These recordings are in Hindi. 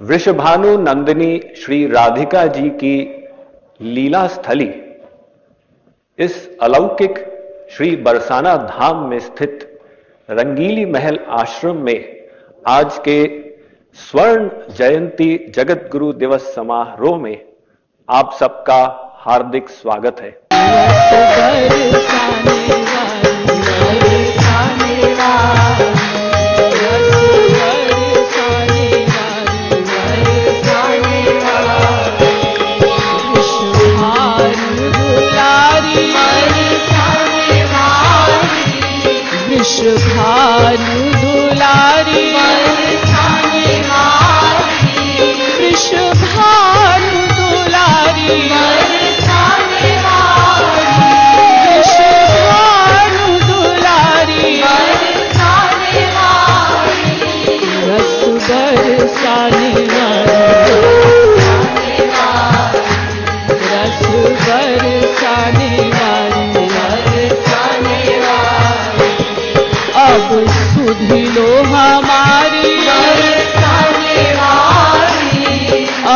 वृषभानु नंदिनी श्री राधिका जी की लीला स्थली, इस अलौकिक श्री बरसाना धाम में स्थित रंगीली महल आश्रम में आज के स्वर्ण जयंती जगत गुरु दिवस समारोह में आप सबका हार्दिक स्वागत है।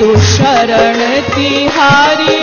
तू शरण तिहारी।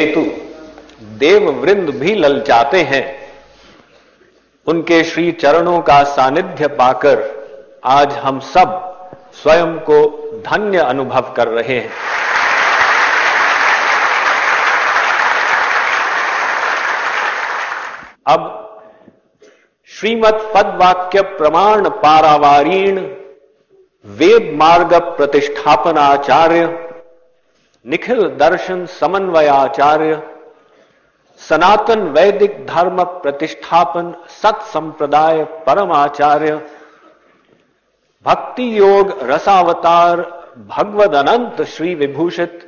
हेतु देव वृंद भी ललचाते हैं। उनके श्री चरणों का सानिध्य पाकर आज हम सब स्वयं को धन्य अनुभव कर रहे हैं। अब श्रीमद पदवाक्य प्रमाण पारावारीण वेद मार्ग प्रतिष्ठापन आचार्य निखिल दर्शन समन्वयाचार्य, सनातन वैदिक धर्म प्रतिष्ठापन सत संप्रदाय परमाचार्य, भक्ति योग रसावतार भगवद अनंत श्री विभूषित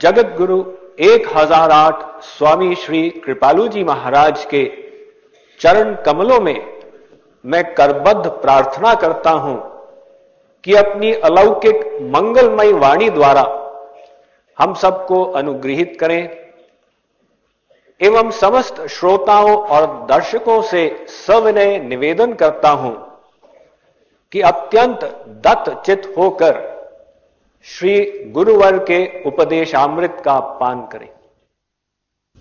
जगत गुरु एक हज़ार आठ स्वामी श्री कृपालू जी महाराज के चरण कमलों में मैं करबद्ध प्रार्थना करता हूँ कि अपनी अलौकिक मंगलमय वाणी द्वारा हम सबको अनुग्रहित करें। एवं समस्त श्रोताओं और दर्शकों से सविनय निवेदन करता हूँ कि अत्यंत दत्त चित होकर श्री गुरुवर के उपदेशामृत का पान करें।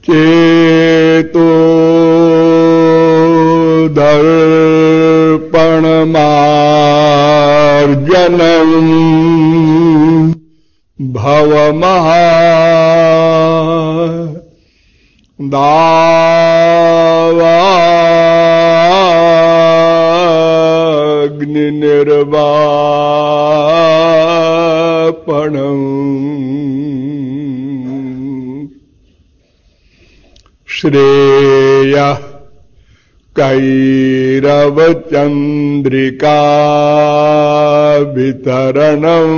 चेतो दर्पण मार्जनम भव महा दावाग्नि निर्वापणम् श्रेय कैरवचन्द्रिका वितरणम्।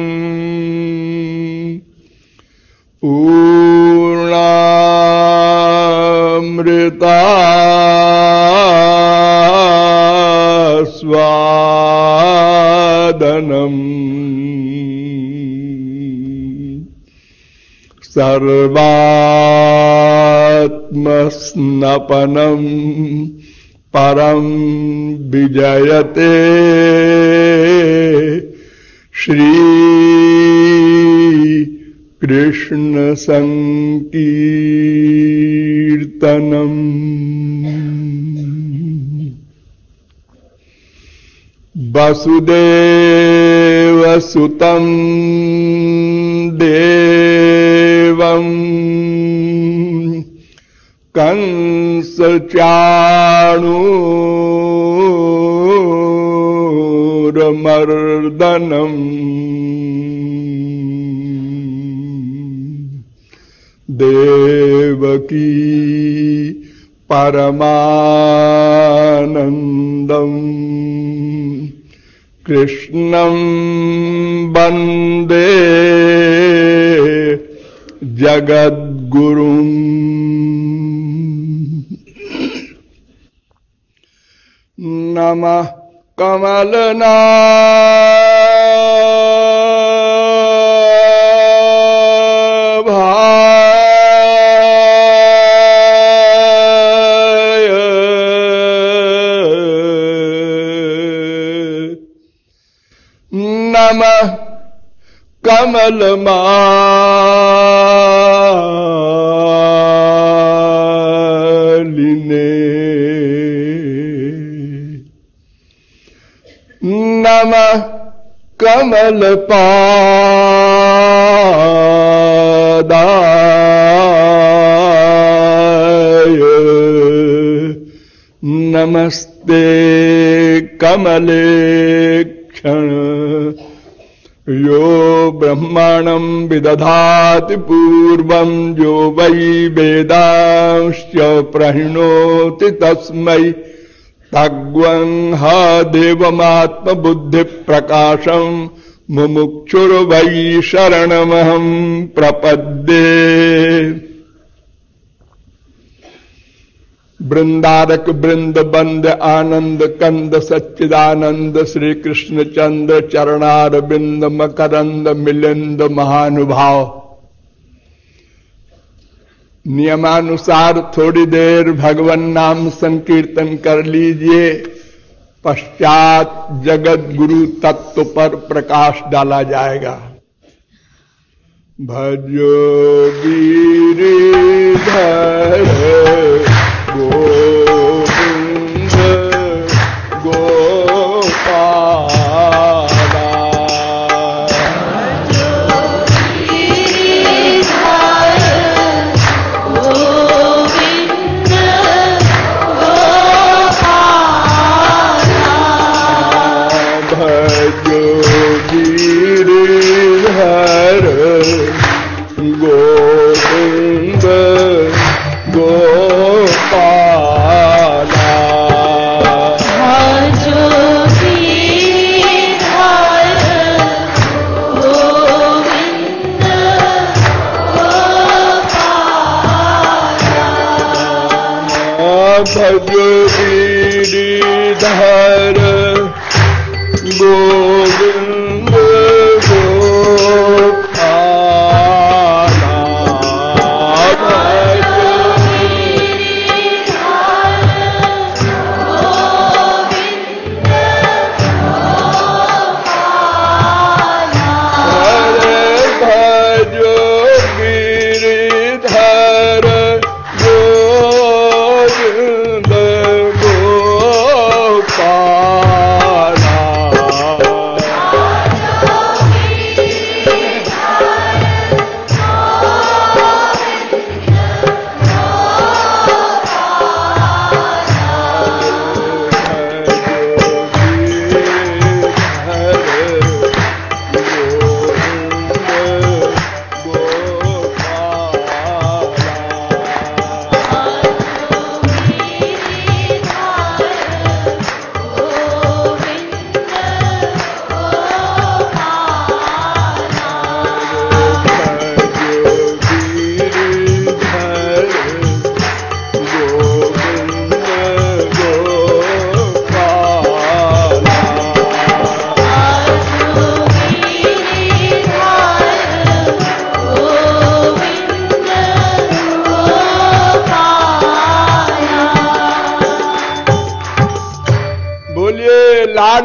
पूर्णामृता स्वादनम् सर्वात्मस्नपनम् परम् विजयते। श्री कृष्ण संकीर्तनम् वसुदेवसुतं देवम् कंसचाणूरमर्दनम्। देवकी परमानन्दम् कृष्णं वन्दे जगद्गुरुम् नमः कमलना नमः नम कमल कमलपादाय नमस्ते कमले क्षण यो ब्रह्माणम् विदधाति पूर्वम् यो वै वेदांश्च प्रहिणोति तस्मै। तग्वं ह देवमात्मबुद्धिप्रकाशम् मुमुक्षुर वै शरणमहम प्रपद्ये। वृंदारक वृंद बंद आनंद कंद सच्चिदानंद श्री कृष्ण चंद्र चरणार बिंद मकरंद मिलिंद महानुभाव। नियमानुसार थोड़ी देर भगवान नाम संकीर्तन कर लीजिए, पश्चात जगत गुरु तत्व पर प्रकाश डाला जाएगा। भजो गिरिधर Go. भजो गिरिधर गोविंद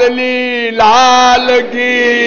बोलिए लाडली लाल की